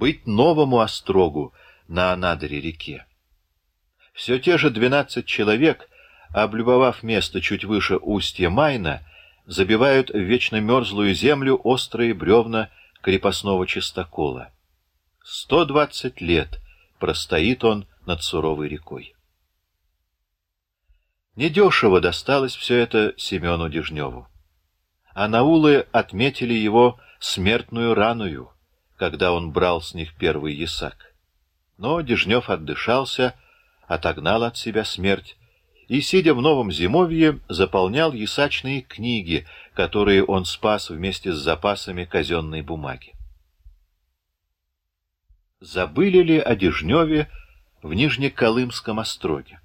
быть новому острогу на Анадыре-реке. Все те же двенадцать человек, облюбовав место чуть выше устья Майна, забивают в вечно мерзлую землю острые бревна крепостного чистокола. Сто двадцать лет простоит он над суровой рекой. Недешево досталось все это Семену Дежневу. А наулы отметили его смертную раную, когда он брал с них первый ясак. Но Дежнев отдышался, отогнал от себя смерть и, сидя в новом зимовье, заполнял ясачные книги, которые он спас вместе с запасами казенной бумаги. Забыли ли о Дежневе в Нижнеколымском остроге?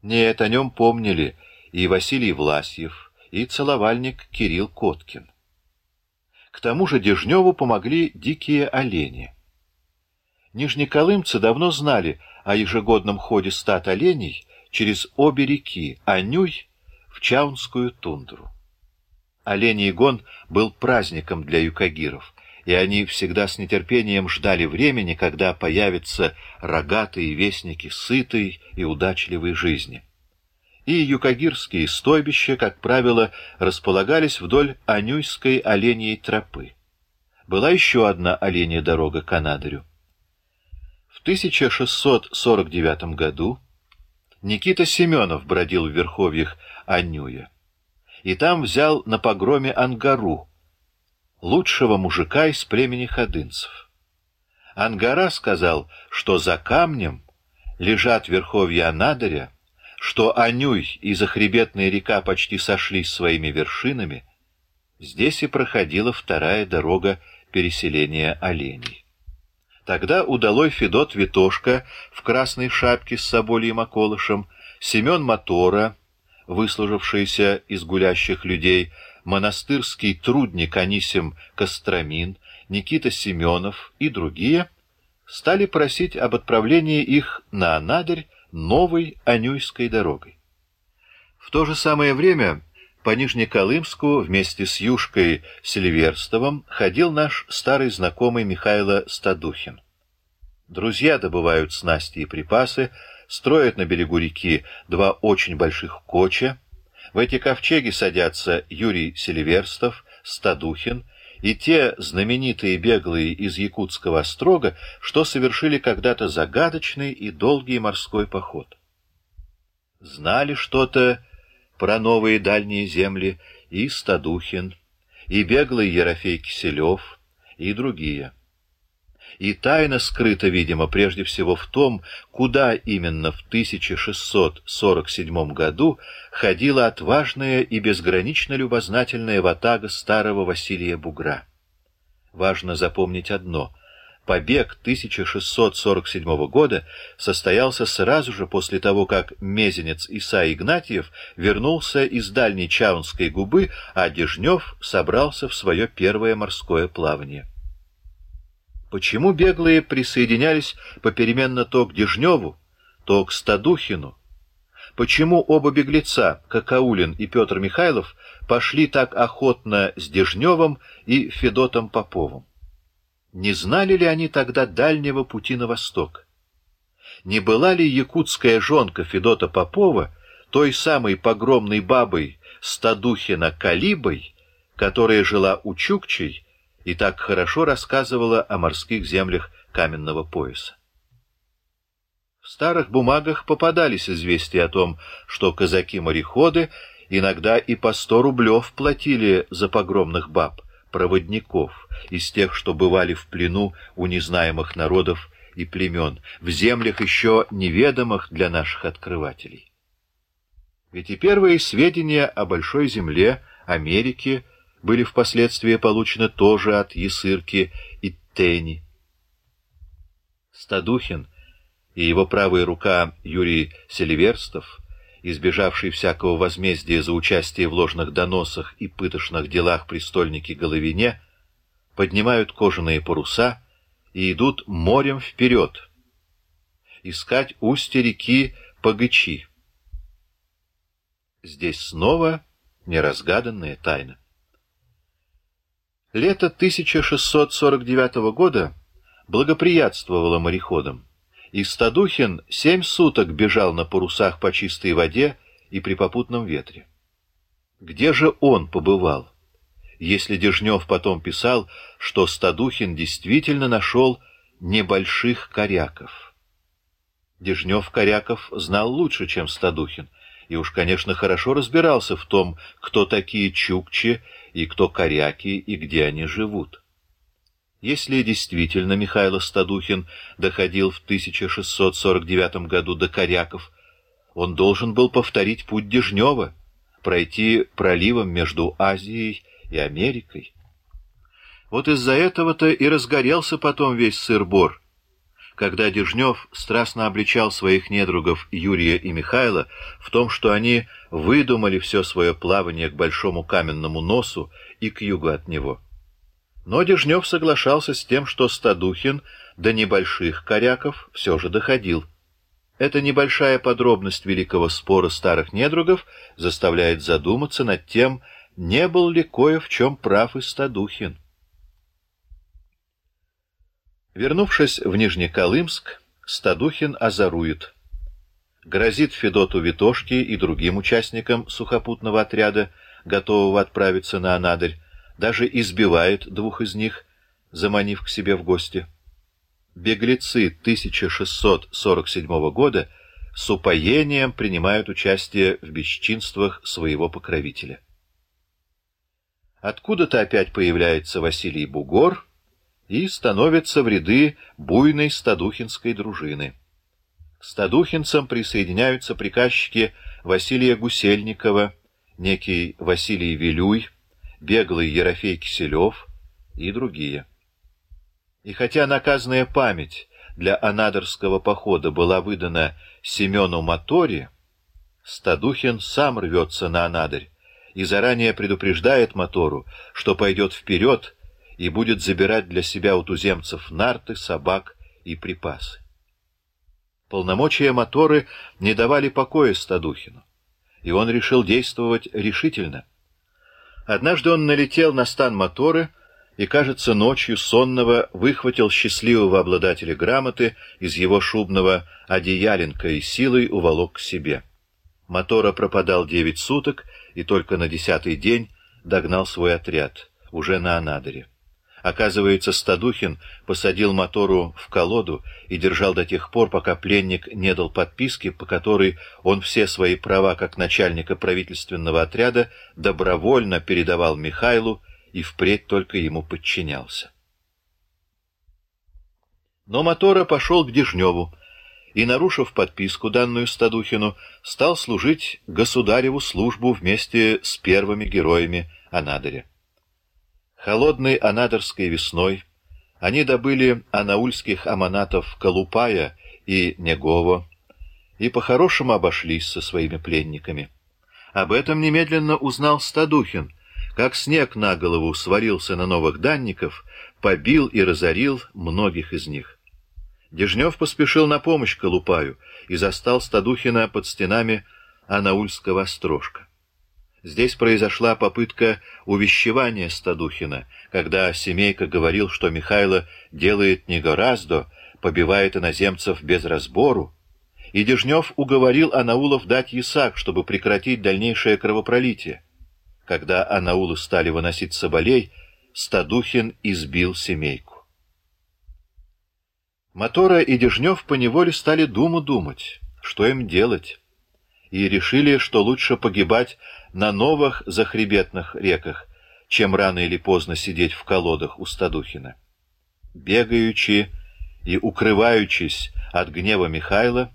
Нет, о нем помнили и Василий Власьев, и целовальник Кирилл Коткин. К тому же Дежневу помогли дикие олени. Нижнеколымцы давно знали о ежегодном ходе стад оленей через обе реки Анюй в Чаунскую тундру. Оленей гон был праздником для юкагиров, и они всегда с нетерпением ждали времени, когда появятся рогатые вестники сытой и удачливой жизни. И юкагирские стойбища, как правило, располагались вдоль Анюйской оленьей тропы. Была еще одна оленья дорога к Анадырю. В 1649 году Никита Семенов бродил в верховьях Анюя, и там взял на погроме Ангару, лучшего мужика из племени ходынцев. Ангара сказал, что за камнем лежат верховья Анадыря, что Анюй и захребетная река почти сошлись своими вершинами, здесь и проходила вторая дорога переселения оленей. Тогда удалой Федот Витошка в красной шапке с собольем околышем, Семен Мотора, выслужившийся из гулящих людей, монастырский трудник Анисим Костромин, Никита Семенов и другие стали просить об отправлении их на Анадырь новой Анюйской дорогой. В то же самое время по Нижнеколымску вместе с Юшкой Сильверстовым ходил наш старый знакомый Михайло Стадухин. Друзья добывают снасти и припасы, строят на берегу реки два очень больших коча. В эти ковчеги садятся Юрий Селиверстов, Стадухин и те знаменитые беглые из Якутского острога, что совершили когда-то загадочный и долгий морской поход. Знали что-то про новые дальние земли и Стадухин, и беглый Ерофей Киселев, и другие. И тайна скрыта, видимо, прежде всего в том, куда именно в 1647 году ходила отважная и безгранично любознательная ватага старого Василия Бугра. Важно запомнить одно — Побег 1647 года состоялся сразу же после того, как мезенец Иса Игнатьев вернулся из дальней Чаунской губы, а Дежнев собрался в свое первое морское плавание. Почему беглые присоединялись попеременно то к Дежневу, то к Стадухину? Почему оба беглеца, Какаулин и Петр Михайлов, пошли так охотно с Дежневым и Федотом Поповым? Не знали ли они тогда дальнего пути на восток? Не была ли якутская жонка Федота Попова той самой погромной бабой Стадухина Калибой, которая жила у Чукчей и так хорошо рассказывала о морских землях каменного пояса? В старых бумагах попадались известия о том, что казаки-мореходы иногда и по сто рублев платили за погромных баб, проводников, из тех, что бывали в плену у незнаемых народов и племен, в землях еще неведомых для наших открывателей. Ведь и первые сведения о Большой Земле, Америке, были впоследствии получены тоже от Ясырки и Тени. Стадухин и его правая рука Юрий Селиверстов избежавший всякого возмездия за участие в ложных доносах и пытошных делах престольники Головине, поднимают кожаные паруса и идут морем вперед, искать устье реки Пагычи. Здесь снова неразгаданная тайна. Лето 1649 года благоприятствовала мореходам, и Стадухин семь суток бежал на парусах по чистой воде и при попутном ветре. Где же он побывал? Если Дежнев потом писал, что Стадухин действительно нашел небольших коряков. Дежнев-Коряков знал лучше, чем Стадухин, и уж, конечно, хорошо разбирался в том, кто такие чукчи и кто коряки и где они живут. Если действительно Михаил Стадухин доходил в 1649 году до коряков, он должен был повторить путь Дежнева, пройти проливом между Азией и Америкой. Вот из-за этого-то и разгорелся потом весь сыр-бор, когда Дежнев страстно обличал своих недругов Юрия и Михаила в том, что они выдумали все свое плавание к большому каменному носу и к югу от него. Но Дежнев соглашался с тем, что Стадухин до небольших коряков все же доходил. Эта небольшая подробность великого спора старых недругов заставляет задуматься над тем, не был ли кое в чем прав и Стадухин. Вернувшись в Нижнеколымск, Стадухин озарует. Грозит Федоту Витошке и другим участникам сухопутного отряда, готового отправиться на Анадырь, даже избивает двух из них, заманив к себе в гости. Беглецы 1647 года с упоением принимают участие в бесчинствах своего покровителя. Откуда-то опять появляется Василий Бугор и становится в ряды буйной стадухинской дружины. К стадухинцам присоединяются приказчики Василия Гусельникова, некий Василий Вилюй, беглый Ерофей Киселев и другие. И хотя наказанная память для анадырского похода была выдана Семену Мотори, Стадухин сам рвется на Анадырь и заранее предупреждает Мотору, что пойдет вперед и будет забирать для себя у туземцев нарты, собак и припасы. Полномочия Моторы не давали покоя Стадухину, и он решил действовать решительно — Однажды он налетел на стан моторы и, кажется, ночью сонного выхватил счастливого обладателя грамоты из его шубного одеяленка и силой уволок к себе. Мотора пропадал девять суток и только на десятый день догнал свой отряд, уже на Анадыре. Оказывается, Стадухин посадил мотору в колоду и держал до тех пор, пока пленник не дал подписки, по которой он все свои права как начальника правительственного отряда добровольно передавал Михайлу и впредь только ему подчинялся. Но Мотора пошел к Дежневу и, нарушив подписку, данную Стадухину, стал служить государеву службу вместе с первыми героями Анадыря. Холодной анадырской весной они добыли анаульских аманатов Калупая и Негово и по-хорошему обошлись со своими пленниками. Об этом немедленно узнал Стадухин, как снег на голову сварился на новых данников, побил и разорил многих из них. Дежнев поспешил на помощь Калупаю и застал Стадухина под стенами Анаульского острожка. Здесь произошла попытка увещевания Стадухина, когда Семейка говорил, что Михайло делает не гораздо, побивает иноземцев без разбору, и Дежнев уговорил Анаулов дать ясак, чтобы прекратить дальнейшее кровопролитие. Когда Анаулы стали выносить соболей, Стадухин избил Семейку. Мотора и Дежнев поневоле стали думу думать, что им делать, и решили, что лучше погибать на новых захребетных реках, чем рано или поздно сидеть в колодах у Стадухина. Бегаючи и укрываючись от гнева Михайла,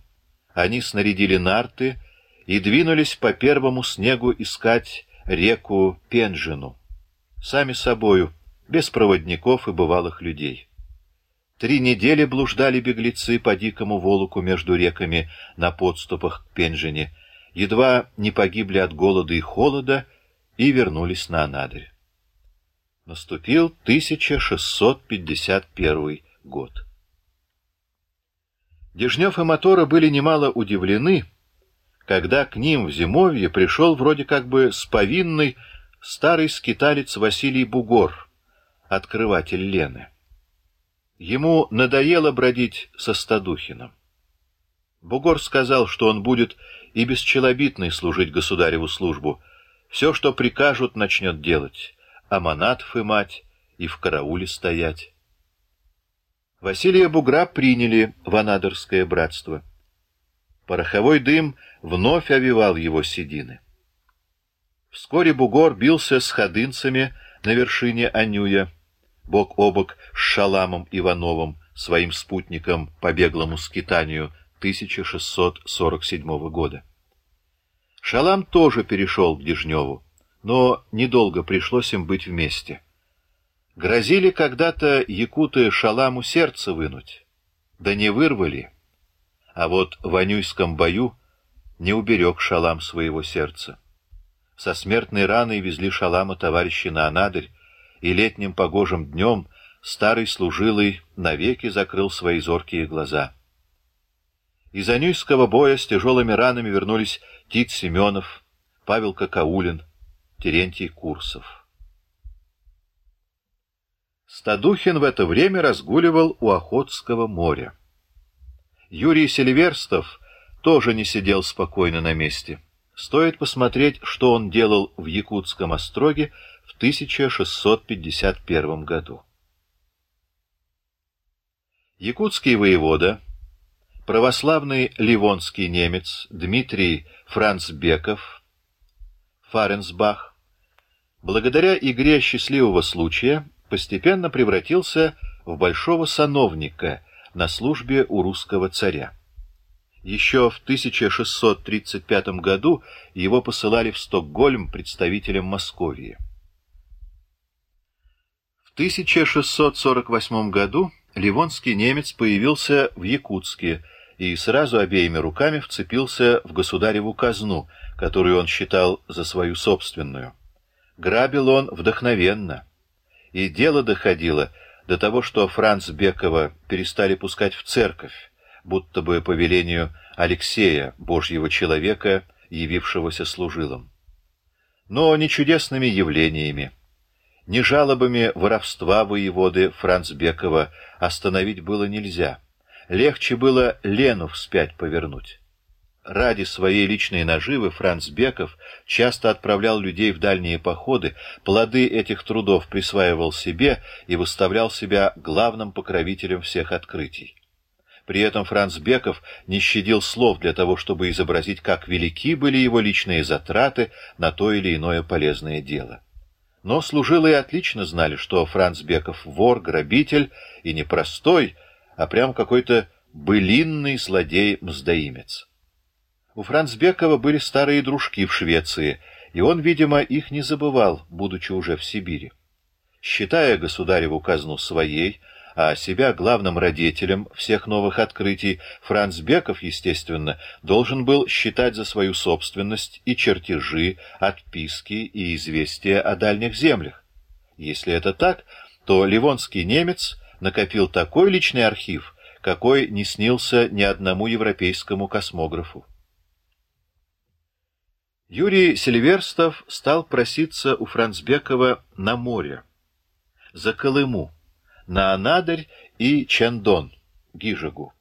они снарядили нарты и двинулись по первому снегу искать реку Пенжину, сами собою, без проводников и бывалых людей. Три недели блуждали беглецы по дикому волоку между реками на подступах к Пенжине, едва не погибли от голода и холода и вернулись на Анадырь. Наступил 1651 год. Дежнев и Мотора были немало удивлены, когда к ним в зимовье пришел вроде как бы с повинной старый скиталец Василий Бугор, открыватель Лены. Ему надоело бродить со Стадухиным. Бугор сказал, что он будет и бесчелобитный служить государеву службу. Все, что прикажут, начнет делать, а манатов и мать, и в карауле стоять. Василия Бугра приняли в Анадырское братство. Пороховой дым вновь овивал его седины. Вскоре Бугор бился с ходынцами на вершине Анюя, бок о бок с Шаламом Ивановым, своим спутником по беглому скитанию 1647 года. Шалам тоже перешел к Дежневу, но недолго пришлось им быть вместе. Грозили когда-то якуты Шаламу сердце вынуть, да не вырвали. А вот в Анюйском бою не уберег Шалам своего сердца. Со смертной раной везли Шалама товарищи на Анадырь, и летним погожим днем старый служилый навеки закрыл свои зоркие глаза. Из Анюйского боя с тяжелыми ранами вернулись Тит Семенов, Павел Кокаулин, Терентий Курсов. Стадухин в это время разгуливал у Охотского моря. Юрий Селиверстов тоже не сидел спокойно на месте. Стоит посмотреть, что он делал в Якутском остроге в 1651 году. Якутский воевода, православный ливонский немец Дмитрий Францбеков, Фаренсбах, благодаря игре счастливого случая постепенно превратился в большого сановника на службе у русского царя. Еще в 1635 году его посылали в Стокгольм представителем Московии. В 1648 году ливонский немец появился в Якутске и сразу обеими руками вцепился в государеву казну, которую он считал за свою собственную. Грабил он вдохновенно и дело доходило до того, что Франц Бекова перестали пускать в церковь, будто бы по велению Алексея, божьего человека, явившегося служилом. Но не чудесными явлениями, ни жалобами воровства воеводы Францбекова остановить было нельзя. Легче было Лену вспять повернуть. Ради своей личной наживы Франц Беков часто отправлял людей в дальние походы, плоды этих трудов присваивал себе и выставлял себя главным покровителем всех открытий. При этом Франц Беков не щадил слов для того, чтобы изобразить, как велики были его личные затраты на то или иное полезное дело. Но служилые отлично знали, что Франц Беков вор, грабитель и не простой, а прям какой-то былинный злодей-мздоимец. У Францбекова были старые дружки в Швеции, и он, видимо, их не забывал, будучи уже в Сибири. Считая государеву казну своей, а себя главным родителем всех новых открытий, Францбеков, естественно, должен был считать за свою собственность и чертежи, отписки и известия о дальних землях. Если это так, то ливонский немец накопил такой личный архив, какой не снился ни одному европейскому космографу. Юрий Сильверстов стал проситься у Францбекова на море, за Колыму, на Анадырь и Чандон, Гижегу.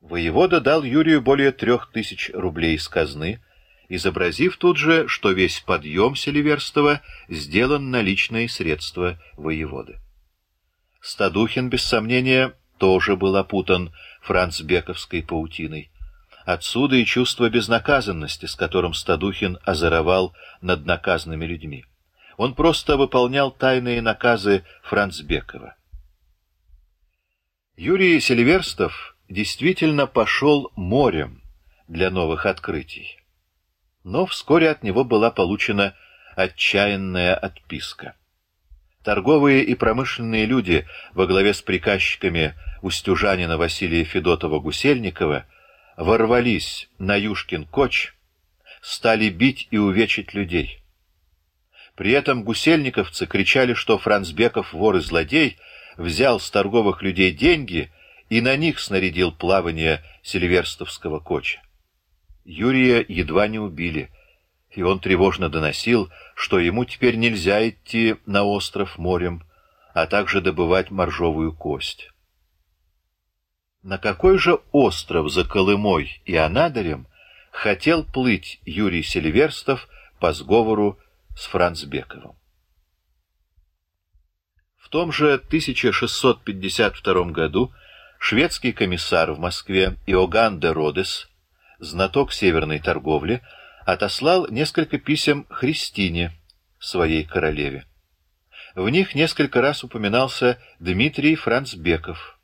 Воевода дал Юрию более трех тысяч рублей из казны, изобразив тут же, что весь подъем Селиверстова сделан на личные средства воеводы. Стадухин, без сомнения, тоже был опутан францбековской паутиной. Отсюда и чувство безнаказанности, с которым Стадухин озоровал над наказанными людьми. Он просто выполнял тайные наказы Францбекова. Юрий Селиверстов действительно пошел морем для новых открытий. Но вскоре от него была получена отчаянная отписка. Торговые и промышленные люди во главе с приказчиками Устюжанина Василия Федотова-Гусельникова ворвались на Юшкин коч, стали бить и увечить людей. При этом гусельниковцы кричали, что Францбеков вор и злодей взял с торговых людей деньги и на них снарядил плавание сильверстовского коча. Юрия едва не убили, и он тревожно доносил, что ему теперь нельзя идти на остров морем, а также добывать моржовую кость. На какой же остров за Колымой и Анадырем хотел плыть Юрий Сильверстов по сговору с Францбековым? В том же 1652 году шведский комиссар в Москве Иоганн де Родес, знаток северной торговли, отослал несколько писем Христине, своей королеве. В них несколько раз упоминался Дмитрий Францбеков.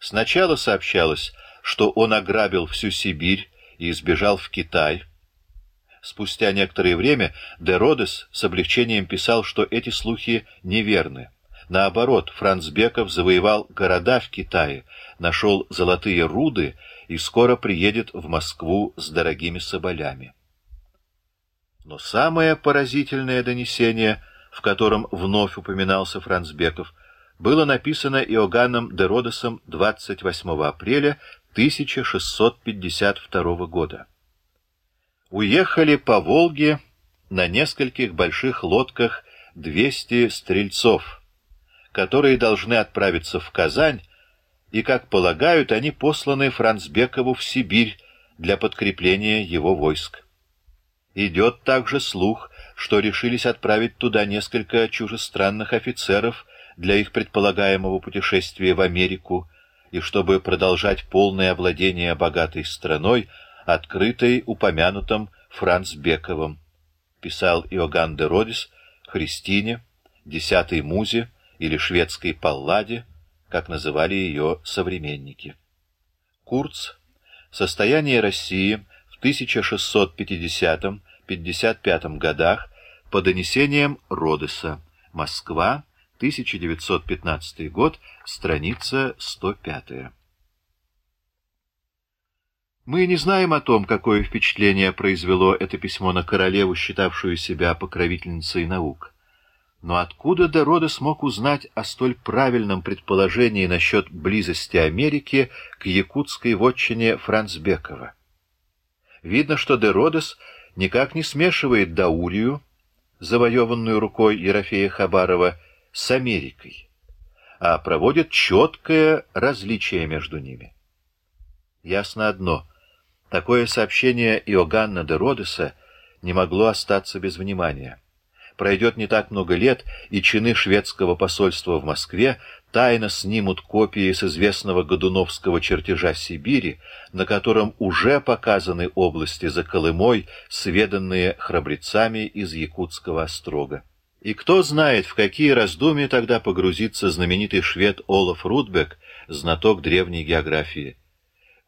Сначала сообщалось, что он ограбил всю Сибирь и сбежал в Китай. Спустя некоторое время де Родес с облегчением писал, что эти слухи неверны. Наоборот, Францбеков завоевал города в Китае, нашел золотые руды и скоро приедет в Москву с дорогими соболями. Но самое поразительное донесение, в котором вновь упоминался Францбеков, было написано Иоганном де Родосом 28 апреля 1652 года. Уехали по Волге на нескольких больших лодках 200 стрельцов, которые должны отправиться в Казань, и, как полагают, они посланы Францбекову в Сибирь для подкрепления его войск. Идет также слух, что решились отправить туда несколько чужестранных офицеров для их предполагаемого путешествия в Америку, и чтобы продолжать полное овладение богатой страной, открытой упомянутым Францбековым, писал Иоганн де Родис Христине, десятой музе или шведской палладе, как называли ее современники. Курц. Состояние России в 1650-55 годах по донесениям Родеса. Москва, 1915 год, страница 105. Мы не знаем о том, какое впечатление произвело это письмо на королеву, считавшую себя покровительницей наук. Но откуда Дерода смог узнать о столь правильном предположении насчет близости Америки к якутской вотчине Францбекова? Видно, что Деродес никак не смешивает Даурию, завоеванную рукой Ерофея Хабарова, с Америкой, а проводит четкое различие между ними. Ясно одно — такое сообщение Иоганна де Родеса не могло остаться без внимания пройдет не так много лет, и чины шведского посольства в Москве тайно снимут копии с известного Годуновского чертежа Сибири, на котором уже показаны области за Колымой, сведанные храбрецами из Якутского острога. И кто знает, в какие раздумья тогда погрузится знаменитый швед Олаф Рудбек, знаток древней географии.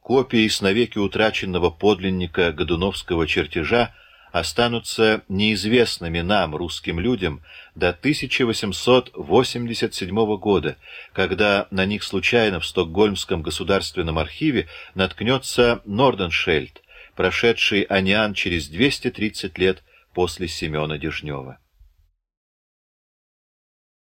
Копии с навеки утраченного подлинника Годуновского чертежа останутся неизвестными нам, русским людям, до 1887 года, когда на них случайно в Стокгольмском государственном архиве наткнется Норденшельд, прошедший Аниан через 230 лет после Семена Дежнева.